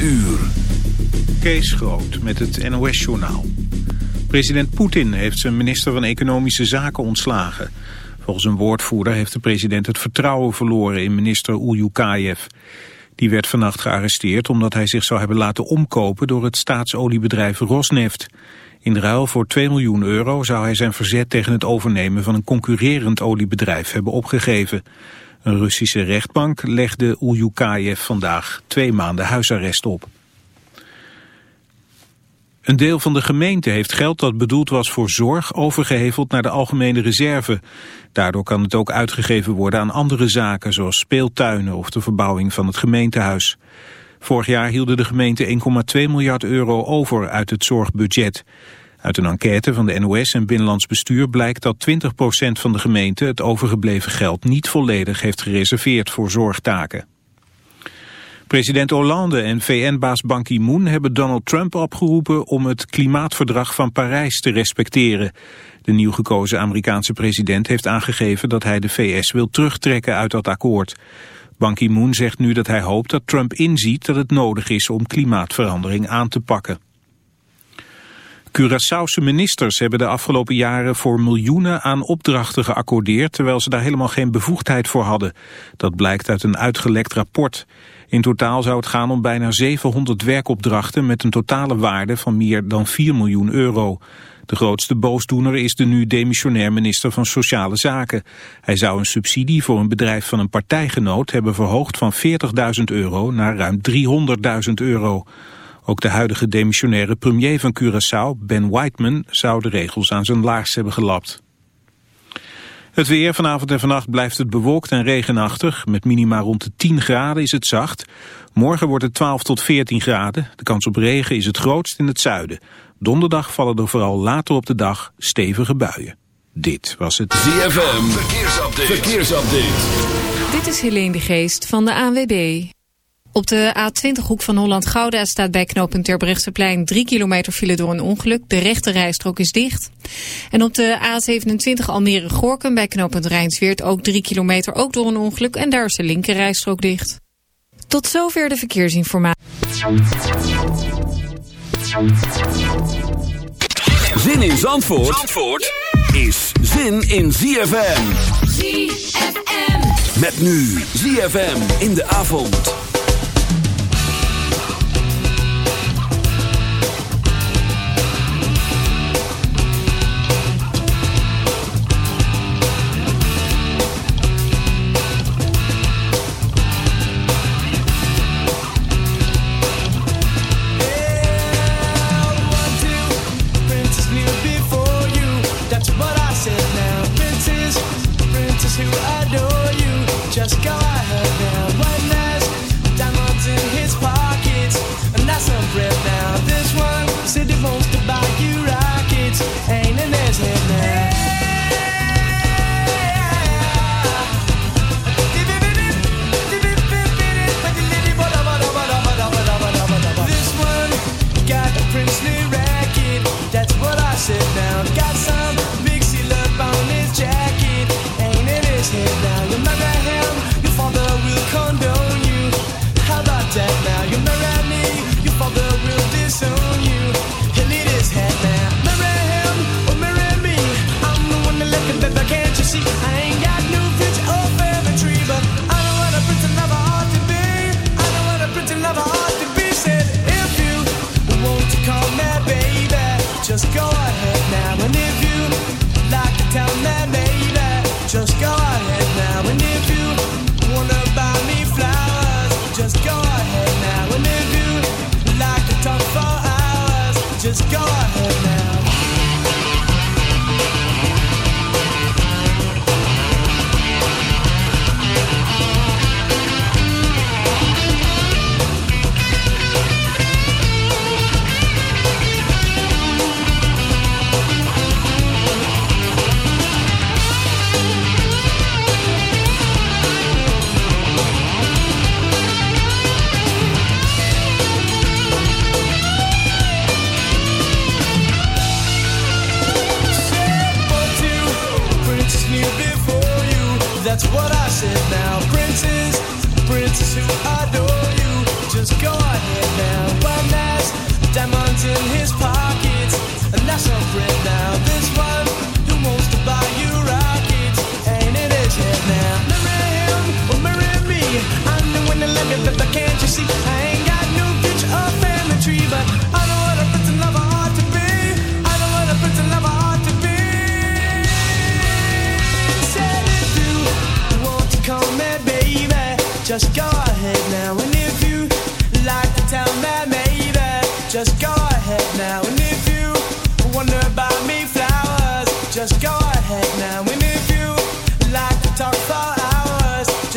uur. Kees Groot met het NOS-journaal. President Poetin heeft zijn minister van Economische Zaken ontslagen. Volgens een woordvoerder heeft de president het vertrouwen verloren in minister Ulyukayev. Die werd vannacht gearresteerd omdat hij zich zou hebben laten omkopen door het staatsoliebedrijf Rosneft. In ruil voor 2 miljoen euro zou hij zijn verzet tegen het overnemen van een concurrerend oliebedrijf hebben opgegeven. Een Russische rechtbank legde Ulyukayev vandaag twee maanden huisarrest op. Een deel van de gemeente heeft geld dat bedoeld was voor zorg overgeheveld naar de algemene reserve. Daardoor kan het ook uitgegeven worden aan andere zaken zoals speeltuinen of de verbouwing van het gemeentehuis. Vorig jaar hielden de gemeente 1,2 miljard euro over uit het zorgbudget. Uit een enquête van de NOS en Binnenlands Bestuur blijkt dat 20% van de gemeente het overgebleven geld niet volledig heeft gereserveerd voor zorgtaken. President Hollande en VN-baas Ban Ki-moon hebben Donald Trump opgeroepen om het klimaatverdrag van Parijs te respecteren. De nieuw gekozen Amerikaanse president heeft aangegeven dat hij de VS wil terugtrekken uit dat akkoord. Ban Ki-moon zegt nu dat hij hoopt dat Trump inziet dat het nodig is om klimaatverandering aan te pakken. Curaçaose ministers hebben de afgelopen jaren voor miljoenen aan opdrachten geaccordeerd, terwijl ze daar helemaal geen bevoegdheid voor hadden. Dat blijkt uit een uitgelekt rapport. In totaal zou het gaan om bijna 700 werkopdrachten met een totale waarde van meer dan 4 miljoen euro. De grootste boosdoener is de nu demissionair minister van Sociale Zaken. Hij zou een subsidie voor een bedrijf van een partijgenoot hebben verhoogd van 40.000 euro naar ruim 300.000 euro. Ook de huidige demissionaire premier van Curaçao, Ben Whiteman, zou de regels aan zijn laars hebben gelapt. Het weer vanavond en vannacht blijft het bewolkt en regenachtig. Met minima rond de 10 graden is het zacht. Morgen wordt het 12 tot 14 graden. De kans op regen is het grootst in het zuiden. Donderdag vallen er vooral later op de dag stevige buien. Dit was het ZFM Verkeersupdate. Verkeersupdate. Dit is Helene de Geest van de ANWB. Op de A20 hoek van Holland-Gouda staat bij knooppunt Terbrechtseplein 3 kilometer file door een ongeluk. De rechte rijstrook is dicht. En op de A27 Almere-Gorkum bij knooppunt Rijnsweert ook 3 kilometer ook door een ongeluk. En daar is de linker rijstrook dicht. Tot zover de verkeersinformatie. Zin in Zandvoort, Zandvoort is zin in ZFM. ZFM. Met nu ZFM in de avond.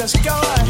just go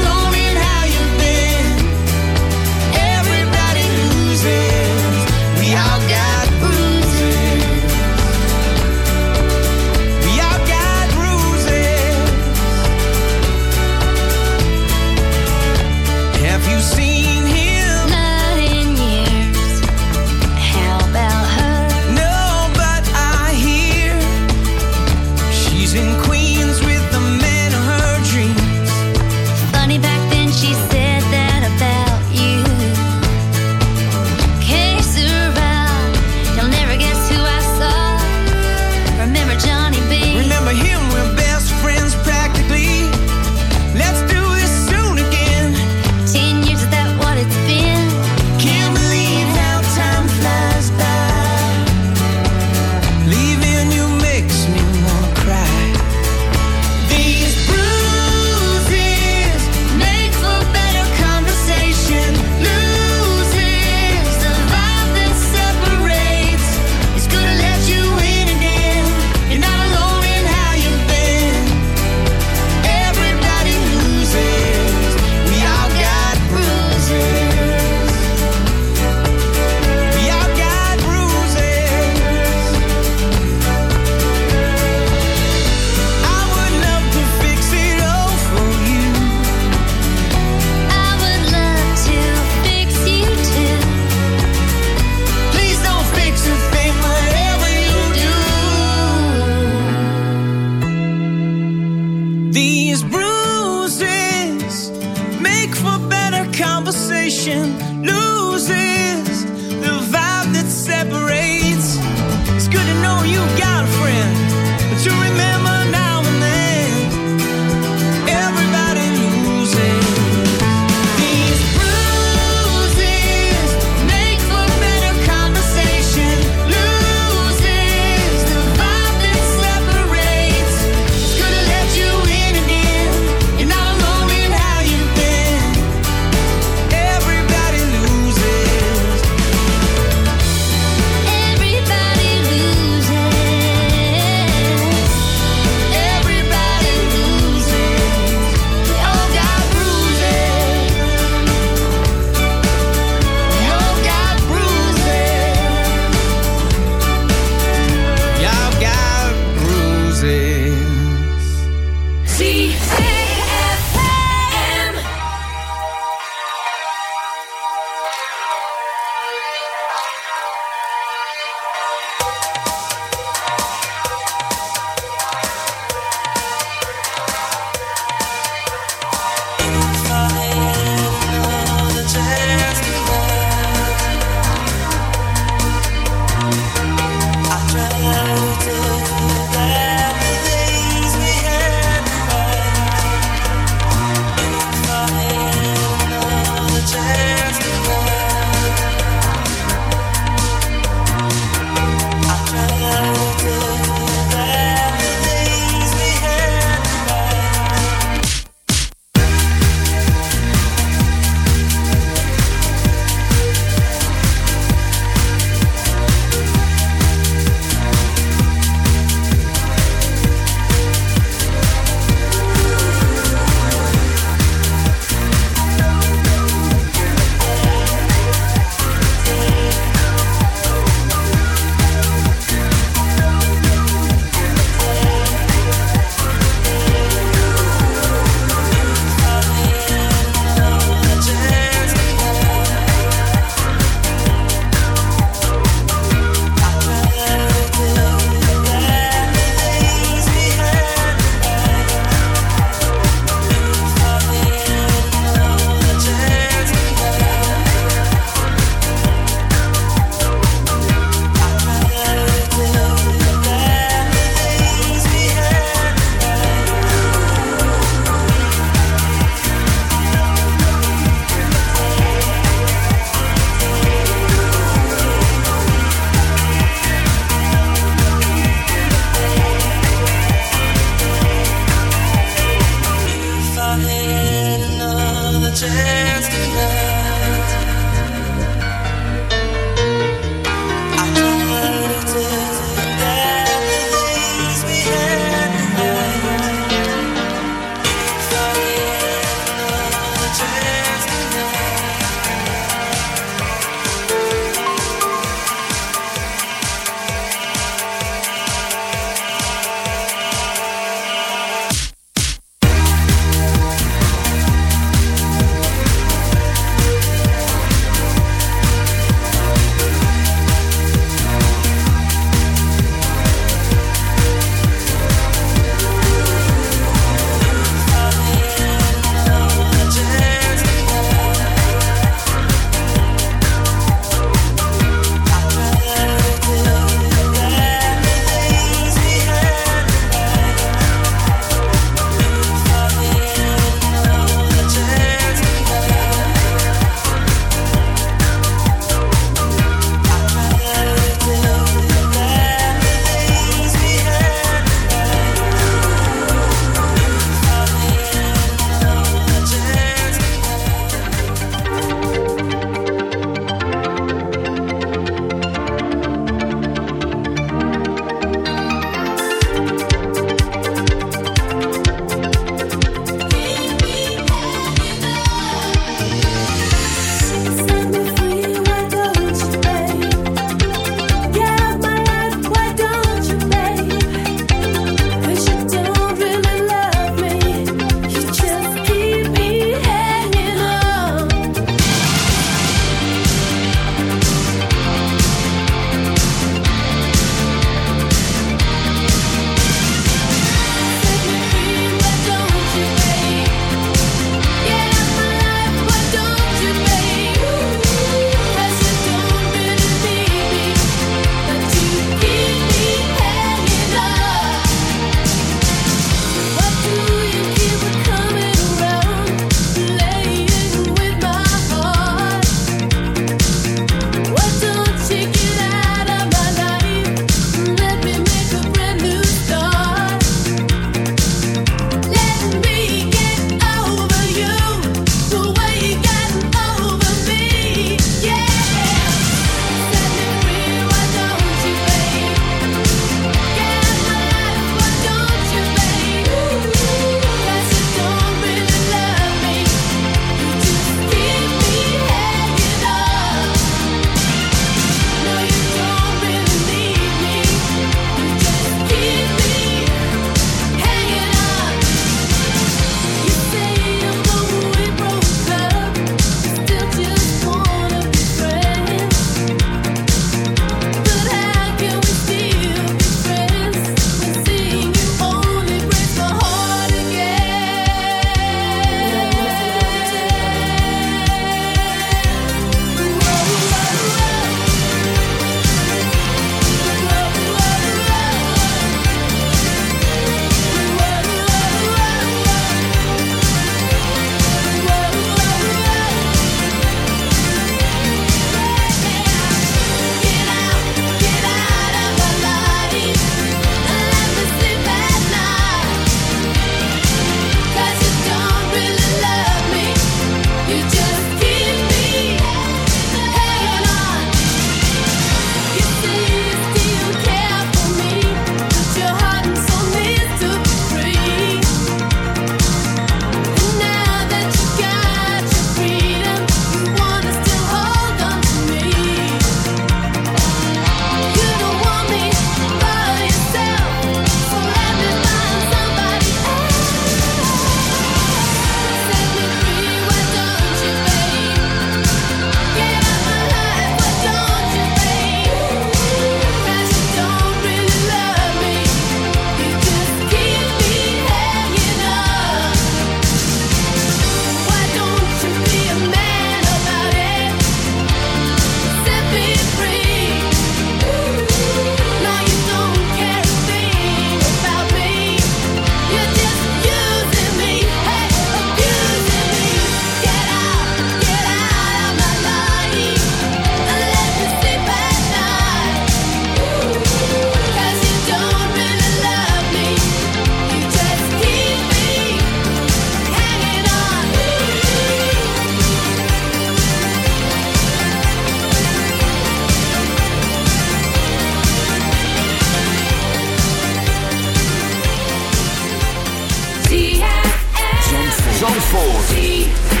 Zandvoort.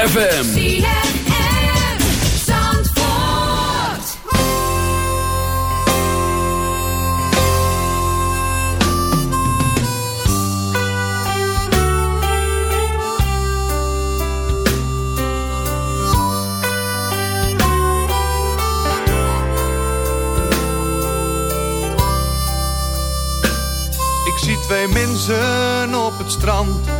ZFM. Ik zie twee mensen op het strand,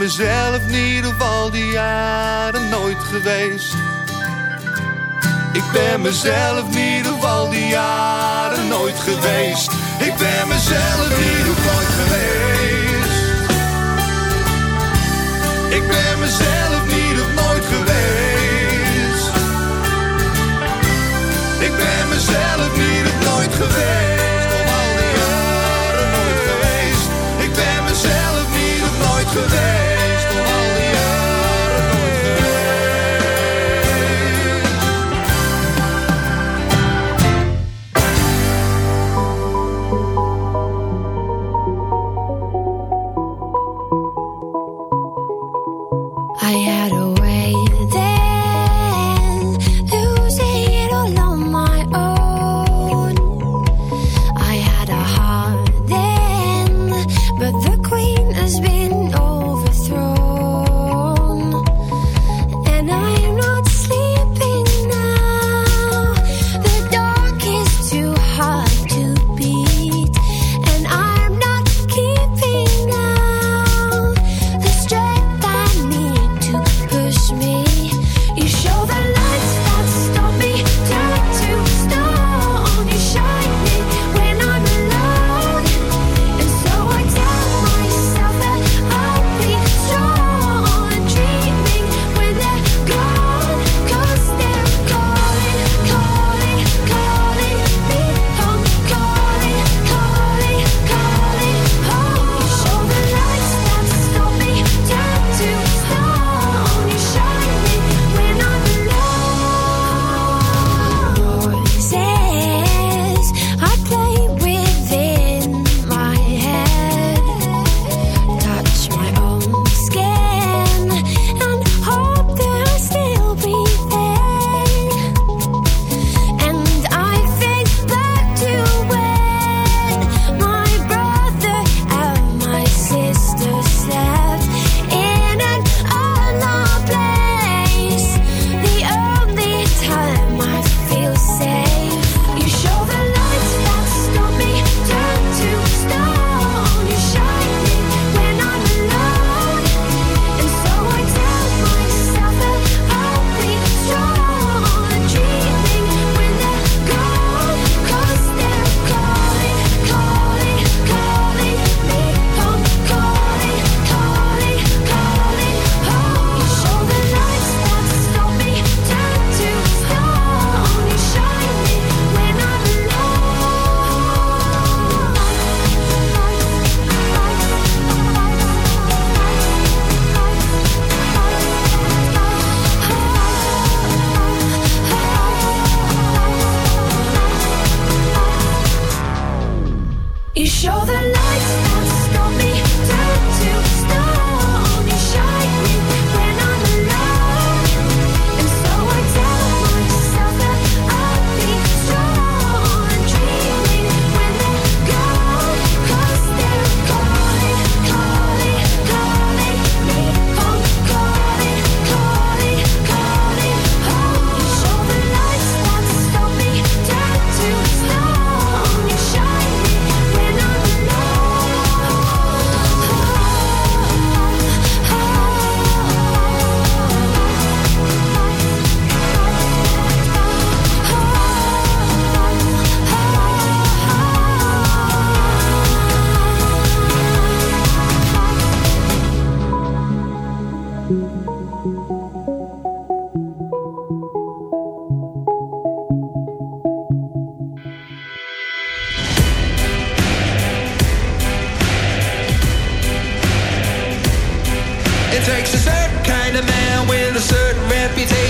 Mezelf niet op al die jaren nooit geweest. Ik ben mezelf niet op al die jaren nooit geweest. Ik ben mezelf niet op nooit geweest. Ik ben mezelf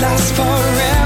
last forever.